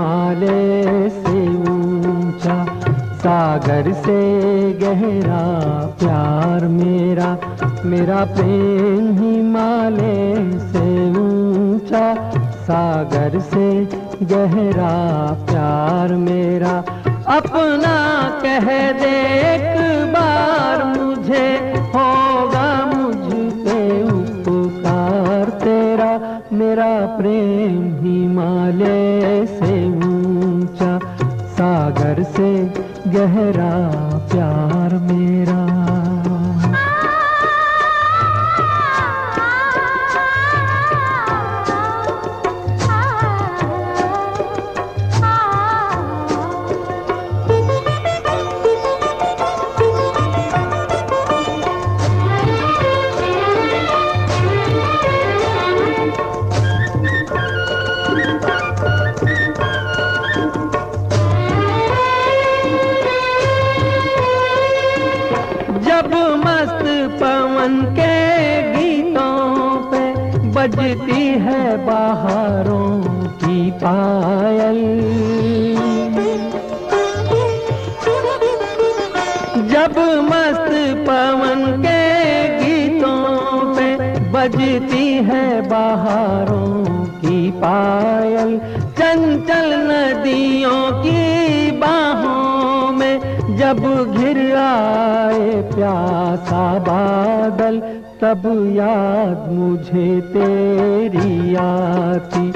हिमालय से ऊँचा, सागर से गहरा, प्यार मेरा मेरा प्रेम हिमालय से ऊँचा, सागर से गहरा, प्यार मेरा। अपना कह दे एक बार मुझे, होगा मुझे उपकार तेरा, मेरा प्रेम हिमालय से ऊँचा सागर से गहरा प्यार मेरा। जब मस्त पवन के गीतों पे बजती है बाहरों की पायल। जब मस्त पवन के गीतों पे बजती है बाहरों की पायल। चंचल नदियों जब घिर आए प्यासा बादल, तब याद मुझे तेरी आती।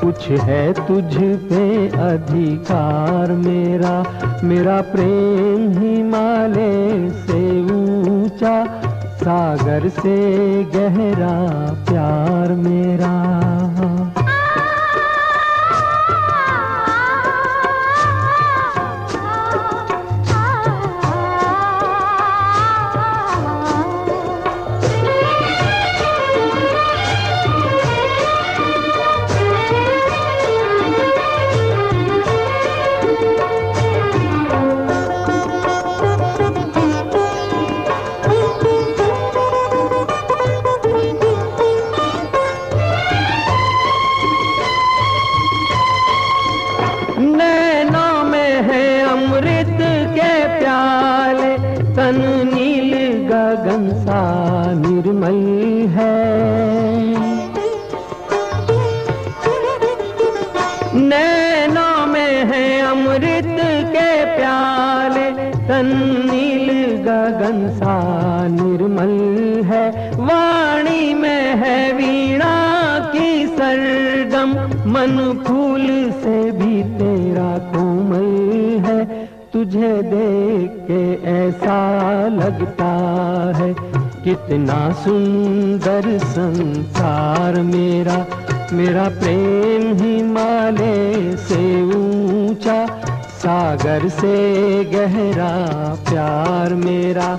कुछ है तुझ पे अधिकार मेरा मेरा प्रेम हिमालय से ऊँचा, सागर से गहरा प्यार मेरा। नील गगन सा निर्मल है। नैनों में है अमृत के प्याले, तन नील गगन सा निर्मल है। वाणी में है वीणा की सरगम, मन फूल से भी तेरा कोमल है। तुझे देख के ऐसा लगता है, कितना सुंदर संसार मेरा। मेरा प्रेम हिमालय से ऊँचा, सागर से गहरा प्यार मेरा।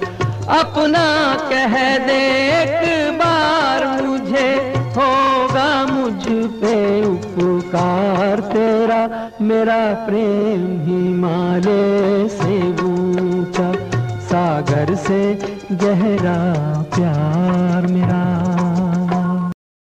अपना कह दे एक बार मुझे, होगा मुझ पे उपकार तेरा। मेरा प्रेम हिमालय से ऊँचा सागर से गहरा प्यार मेरा।